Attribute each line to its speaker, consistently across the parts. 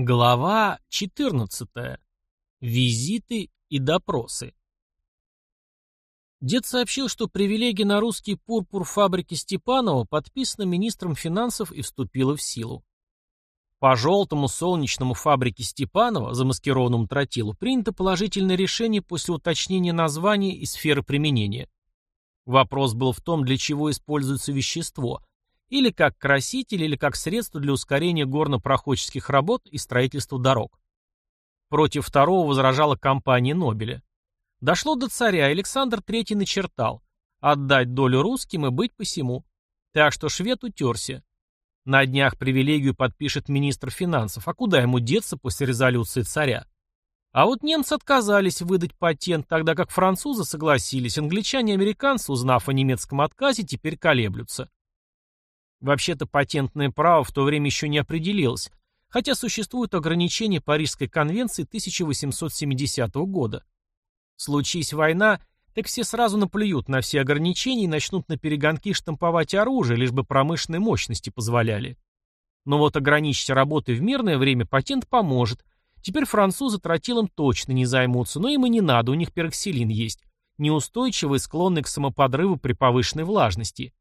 Speaker 1: Глава 14. Визиты и допросы. Дед сообщил, что привилегия на русский пурпур фабрики Степанова подписана министром финансов и вступила в силу. По желтому солнечному фабрике Степанова, замаскированному тротилу, принято положительное решение после уточнения названия и сферы применения. Вопрос был в том, для чего используется вещество, или как краситель, или как средство для ускорения горнопроходческих работ и строительства дорог. Против второго возражала компания Нобеля. Дошло до царя, Александр III начертал «отдать долю русским и быть посему». Так что швед утерся. На днях привилегию подпишет министр финансов, а куда ему деться после резолюции царя? А вот немцы отказались выдать патент, тогда как французы согласились, англичане и американцы, узнав о немецком отказе, теперь колеблются. Вообще-то патентное право в то время еще не определилось, хотя существуют ограничения Парижской конвенции 1870 года. Случись война, так все сразу наплюют на все ограничения и начнут на перегонки штамповать оружие, лишь бы промышленные мощности позволяли. Но вот ограничить работы в мирное время патент поможет. Теперь французы тротилом точно не займутся, но им и не надо, у них пероксилин есть, неустойчивый склонный к самоподрыву при повышенной влажности.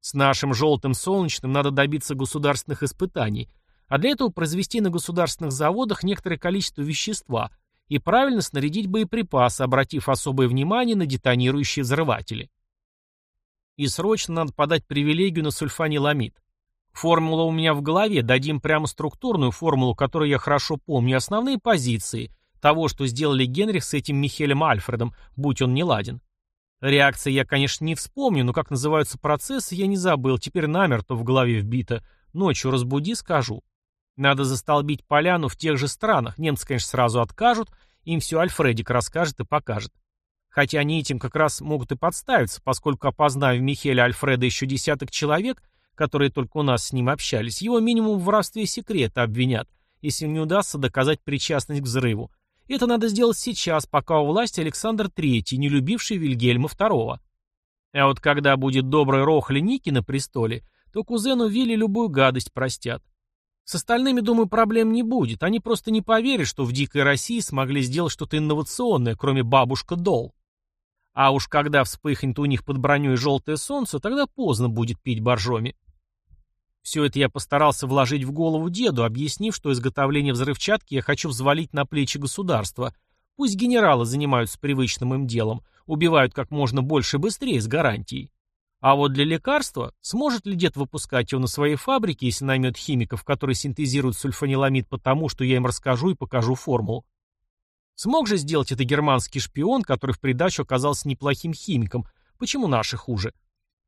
Speaker 1: С нашим желтым солнечным надо добиться государственных испытаний, а для этого произвести на государственных заводах некоторое количество вещества и правильно снарядить боеприпасы, обратив особое внимание на детонирующие взрыватели. И срочно надо подать привилегию на сульфаниламид. Формула у меня в голове, дадим прямо структурную формулу, которую я хорошо помню, основные позиции того, что сделали Генрих с этим Михелем Альфредом, будь он не ладен. Реакции я, конечно, не вспомню, но как называются процессы, я не забыл, теперь намертво в голове вбито. Ночью разбуди, скажу. Надо застолбить поляну в тех же странах. Немцы, конечно, сразу откажут, им все Альфредик расскажет и покажет. Хотя они этим как раз могут и подставиться, поскольку, опознав Михеля Альфреда еще десяток человек, которые только у нас с ним общались, его минимум в воровстве секрета обвинят, если не удастся доказать причастность к взрыву, это надо сделать сейчас, пока у власти Александр III, не любивший Вильгельма II. А вот когда будет добрый Рохля Ники на престоле, то кузену Вилли любую гадость простят. С остальными, думаю, проблем не будет. Они просто не поверят, что в дикой России смогли сделать что-то инновационное, кроме бабушка Дол. А уж когда вспыхнет у них под броней желтое солнце, тогда поздно будет пить боржоми. Все это я постарался вложить в голову деду, объяснив, что изготовление взрывчатки я хочу взвалить на плечи государства. Пусть генералы занимаются привычным им делом, убивают как можно больше быстрее с гарантией. А вот для лекарства сможет ли дед выпускать его на своей фабрике, если наймет химиков, которые синтезируют сульфаниламид потому, что я им расскажу и покажу формулу? Смог же сделать это германский шпион, который в придачу оказался неплохим химиком. Почему наши хуже?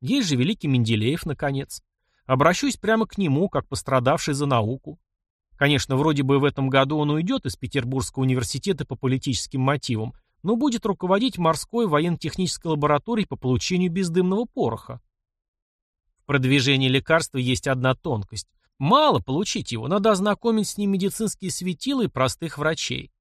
Speaker 1: Есть же великий Менделеев, наконец. Обращусь прямо к нему, как пострадавший за науку. Конечно, вроде бы в этом году он уйдет из Петербургского университета по политическим мотивам, но будет руководить морской военно-технической лабораторией по получению бездымного пороха. В продвижении лекарства есть одна тонкость. Мало получить его, надо ознакомить с ним медицинские светилы и простых врачей.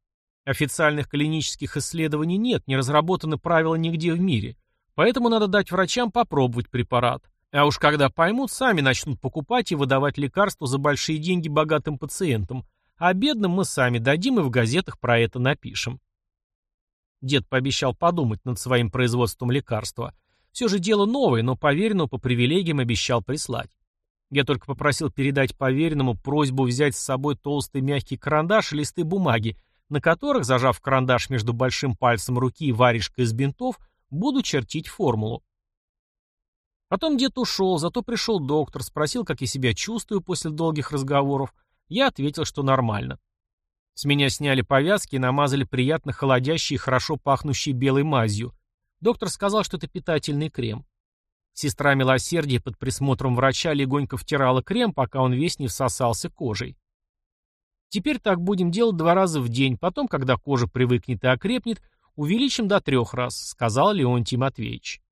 Speaker 1: Официальных клинических исследований нет, не разработаны правила нигде в мире, поэтому надо дать врачам попробовать препарат. А уж когда поймут, сами начнут покупать и выдавать лекарства за большие деньги богатым пациентам, а бедным мы сами дадим и в газетах про это напишем. Дед пообещал подумать над своим производством лекарства. Все же дело новое, но поверенному по привилегиям обещал прислать. Я только попросил передать поверенному просьбу взять с собой толстый мягкий карандаш и листы бумаги, на которых, зажав карандаш между большим пальцем руки и варежкой из бинтов, буду чертить формулу. Потом дед ушел, зато пришел доктор, спросил, как я себя чувствую после долгих разговоров. Я ответил, что нормально. С меня сняли повязки и намазали приятно холодящей и хорошо пахнущей белой мазью. Доктор сказал, что это питательный крем. Сестра милосердия под присмотром врача легонько втирала крем, пока он весь не всосался кожей. Теперь так будем делать два раза в день, потом, когда кожа привыкнет и окрепнет, увеличим до трех раз, сказал Леонтий Матвеевич.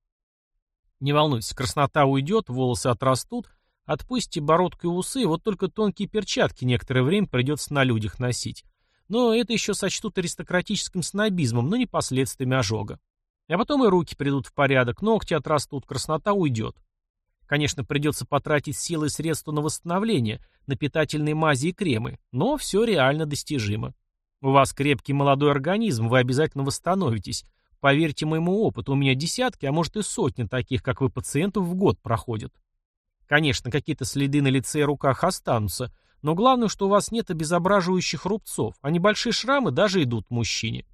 Speaker 1: Не волнуйся, краснота уйдет, волосы отрастут, отпустите бородку и усы, вот только тонкие перчатки некоторое время придется на людях носить. Но это еще сочтут аристократическим снобизмом, но не последствиями ожога. А потом и руки придут в порядок, ногти отрастут, краснота уйдет. Конечно, придется потратить силы и средства на восстановление, на питательные мази и кремы, но все реально достижимо. У вас крепкий молодой организм, вы обязательно восстановитесь, Поверьте моему опыту, у меня десятки, а может и сотни таких, как вы, пациентов в год проходят. Конечно, какие-то следы на лице и руках останутся, но главное, что у вас нет обезображивающих рубцов, а небольшие шрамы даже идут мужчине.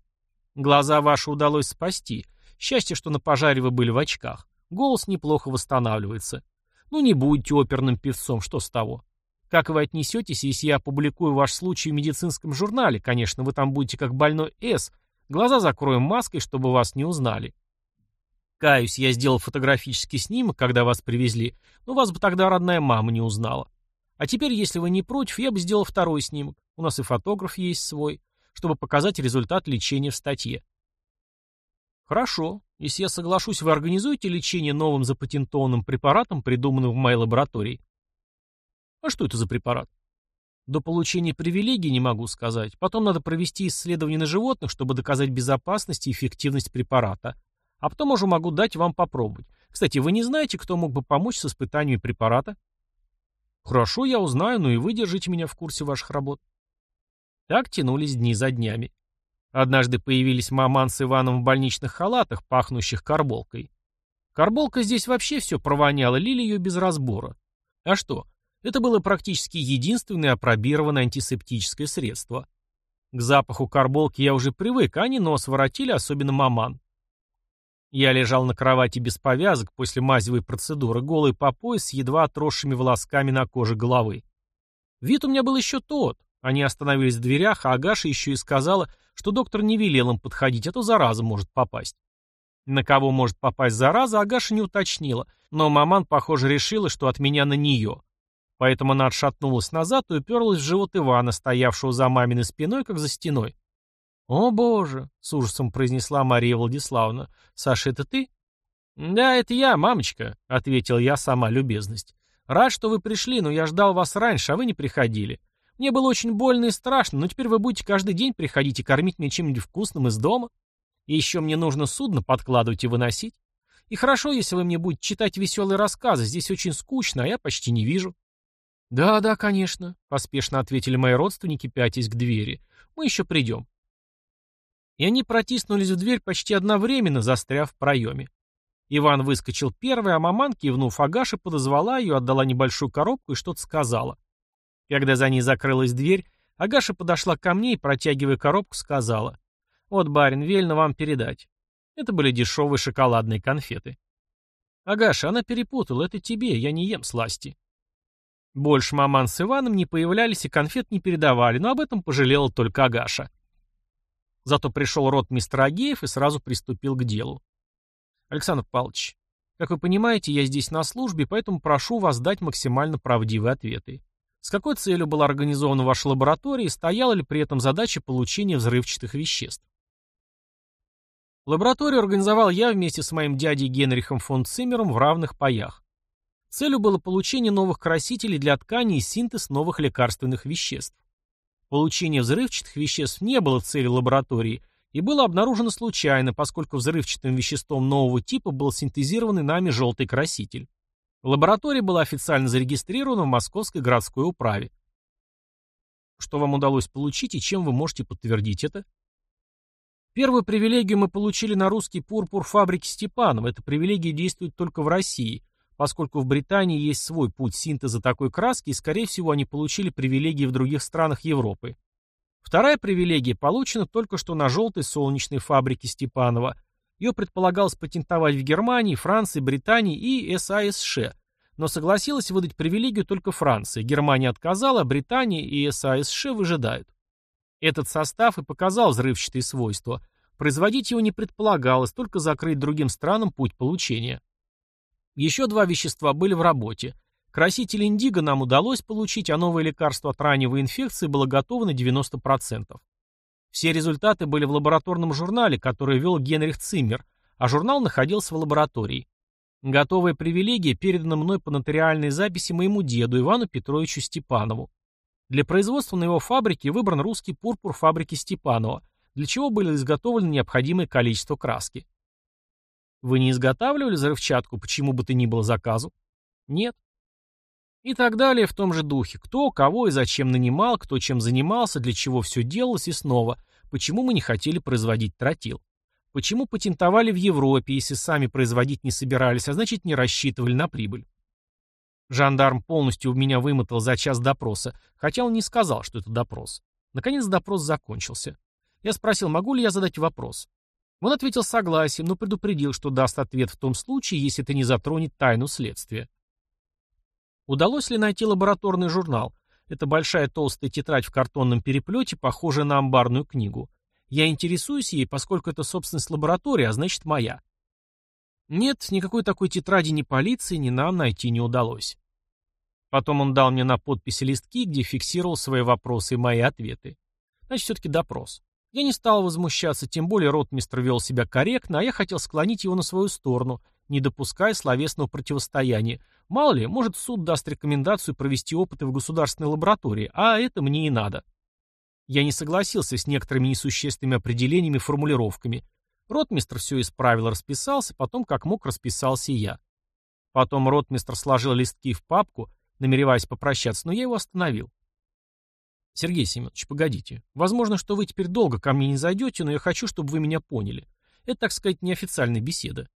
Speaker 1: Глаза ваши удалось спасти. Счастье, что на пожаре вы были в очках. Голос неплохо восстанавливается. Ну не будете оперным певцом, что с того? Как вы отнесетесь, если я опубликую ваш случай в медицинском журнале? Конечно, вы там будете как больной С, Глаза закроем маской, чтобы вас не узнали. Каюсь, я сделал фотографический снимок, когда вас привезли, но вас бы тогда родная мама не узнала. А теперь, если вы не против, я бы сделал второй снимок. У нас и фотограф есть свой, чтобы показать результат лечения в статье. Хорошо. Если я соглашусь, вы организуете лечение новым запатентованным препаратом, придуманным в моей лаборатории. А что это за препарат? До получения привилегий не могу сказать. Потом надо провести исследование на животных, чтобы доказать безопасность и эффективность препарата. А потом уже могу дать вам попробовать. Кстати, вы не знаете, кто мог бы помочь с испытанием препарата? Хорошо, я узнаю, но и вы держите меня в курсе ваших работ. Так тянулись дни за днями. Однажды появились маман с Иваном в больничных халатах, пахнущих карболкой. Карболка здесь вообще все провоняла, лили ее без разбора. А что, это было практически единственное апробированное антисептическое средство. К запаху карболки я уже привык, а они нос воротили, особенно маман. Я лежал на кровати без повязок после мазевой процедуры, голый по пояс с едва отросшими волосками на коже головы. Вид у меня был еще тот. Они остановились в дверях, а Агаша еще и сказала, что доктор не велел им подходить, а то зараза может попасть. На кого может попасть зараза, Агаша не уточнила, но маман, похоже, решила, что от меня на нее. Поэтому она отшатнулась назад и уперлась в живот Ивана, стоявшего за маминой спиной, как за стеной. «О, Боже!» — с ужасом произнесла Мария Владиславовна. «Саша, это ты?» «Да, это я, мамочка», — ответил я сама любезность. «Рад, что вы пришли, но я ждал вас раньше, а вы не приходили. Мне было очень больно и страшно, но теперь вы будете каждый день приходить и кормить меня чем-нибудь вкусным из дома. И еще мне нужно судно подкладывать и выносить. И хорошо, если вы мне будете читать веселые рассказы, здесь очень скучно, а я почти не вижу». «Да, да, конечно», — поспешно ответили мои родственники, пятясь к двери. «Мы еще придем». И они протиснулись в дверь почти одновременно, застряв в проеме. Иван выскочил первый, а маман, кивнув Агаши, подозвала ее, отдала небольшую коробку и что-то сказала. Когда за ней закрылась дверь, Агаша подошла ко мне и, протягивая коробку, сказала. «Вот, барин, велено вам передать». Это были дешевые шоколадные конфеты. «Агаша, она перепутала, это тебе, я не ем сласти». Больше маман с Иваном не появлялись и конфет не передавали, но об этом пожалела только Агаша. Зато пришел рот мистера Агеев и сразу приступил к делу. «Александр Павлович, как вы понимаете, я здесь на службе, поэтому прошу вас дать максимально правдивые ответы. С какой целью была организована ваша лаборатория и стояла ли при этом задача получения взрывчатых веществ? Лабораторию организовал я вместе с моим дядей Генрихом фон Циммером в равных паях. Целью было получение новых красителей для тканей и синтез новых лекарственных веществ. Получение взрывчатых веществ не было целью лаборатории и было обнаружено случайно, поскольку взрывчатым веществом нового типа был синтезирован нами желтый краситель. Лаборатория была официально зарегистрирована в Московской городской управе. Что вам удалось получить и чем вы можете подтвердить это? Первую привилегию мы получили на русский пурпур фабрики Степанова. Эта привилегия действует только в России поскольку в Британии есть свой путь синтеза такой краски, и, скорее всего, они получили привилегии в других странах Европы. Вторая привилегия получена только что на желтой солнечной фабрике Степанова. Ее предполагалось патентовать в Германии, Франции, Британии и САСШ, но согласилась выдать привилегию только Франция. Германия отказала, а Британия и САСШ выжидают. Этот состав и показал взрывчатые свойства. Производить его не предполагалось, только закрыть другим странам путь получения. Еще два вещества были в работе. Краситель индиго нам удалось получить, а новое лекарство от раневой инфекции было готово на 90%. Все результаты были в лабораторном журнале, который вел Генрих Циммер, а журнал находился в лаборатории. Готовая привилегия передана мной по нотариальной записи моему деду Ивану Петровичу Степанову. Для производства на его фабрике выбран русский пурпур фабрики Степанова, для чего было изготовлено необходимое количество краски. Вы не изготавливали взрывчатку, почему бы то ни было заказу? Нет. И так далее в том же духе. Кто, кого и зачем нанимал, кто чем занимался, для чего все делалось и снова. Почему мы не хотели производить тротил? Почему патентовали в Европе, если сами производить не собирались, а значит не рассчитывали на прибыль? Жандарм полностью у меня вымотал за час допроса, хотя он не сказал, что это допрос. Наконец допрос закончился. Я спросил, могу ли я задать вопрос. Он ответил согласием, но предупредил, что даст ответ в том случае, если это не затронет тайну следствия. Удалось ли найти лабораторный журнал? Это большая толстая тетрадь в картонном переплете, похожая на амбарную книгу. Я интересуюсь ей, поскольку это собственность лаборатории, а значит моя. Нет, никакой такой тетради ни полиции, ни нам найти не удалось. Потом он дал мне на подписи листки, где фиксировал свои вопросы и мои ответы. Значит, все-таки допрос. Я не стал возмущаться, тем более ротмистр вел себя корректно, а я хотел склонить его на свою сторону, не допуская словесного противостояния. Мало ли, может, суд даст рекомендацию провести опыты в государственной лаборатории, а это мне и надо. Я не согласился с некоторыми несущественными определениями и формулировками. Ротмистр все исправил, расписался, потом как мог расписался и я. Потом ротмистр сложил листки в папку, намереваясь попрощаться, но я его остановил. Сергей Семенович, погодите. Возможно, что вы теперь долго ко мне не зайдете, но я хочу, чтобы вы меня поняли. Это, так сказать, неофициальная беседа.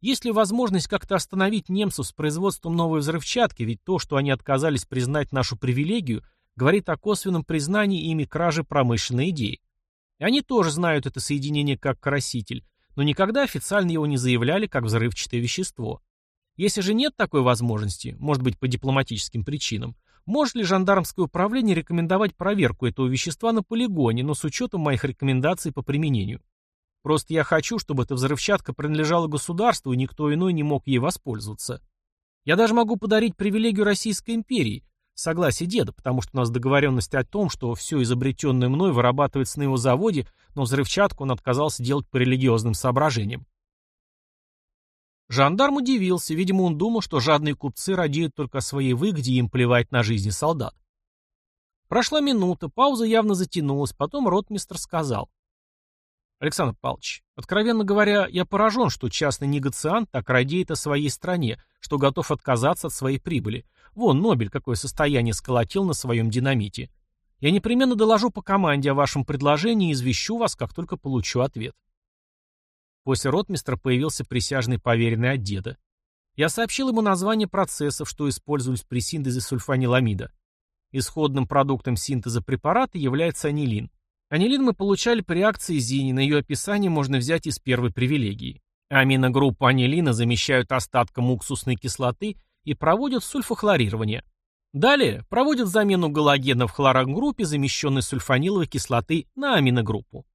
Speaker 1: Есть ли возможность как-то остановить немцев с производством новой взрывчатки, ведь то, что они отказались признать нашу привилегию, говорит о косвенном признании ими кражи промышленной идеи. И они тоже знают это соединение как краситель, но никогда официально его не заявляли как взрывчатое вещество. Если же нет такой возможности, может быть, по дипломатическим причинам, может ли жандармское управление рекомендовать проверку этого вещества на полигоне, но с учетом моих рекомендаций по применению? Просто я хочу, чтобы эта взрывчатка принадлежала государству, и никто иной не мог ей воспользоваться. Я даже могу подарить привилегию Российской империи, согласие деда, потому что у нас договоренность о том, что все изобретенное мной вырабатывается на его заводе, но взрывчатку он отказался делать по религиозным соображениям. Жандарм удивился, видимо, он думал, что жадные купцы радеют только о своей выгоде и им плевать на жизни солдат. Прошла минута, пауза явно затянулась, потом ротмистр сказал. «Александр Павлович, откровенно говоря, я поражен, что частный негациант так радеет о своей стране, что готов отказаться от своей прибыли. Вон Нобель какое состояние сколотил на своем динамите. Я непременно доложу по команде о вашем предложении и извещу вас, как только получу ответ. После ротмистра появился присяжный поверенный от деда. Я сообщил ему название процессов, что использовались при синтезе сульфаниламида. Исходным продуктом синтеза препарата является анилин. Анилин мы получали при реакции Зини, на ее описание можно взять из первой привилегии. Аминогруппу анилина замещают остатком уксусной кислоты и проводят сульфохлорирование. Далее проводят замену галогена в хлорогруппе, замещенной сульфаниловой кислоты, на аминогруппу.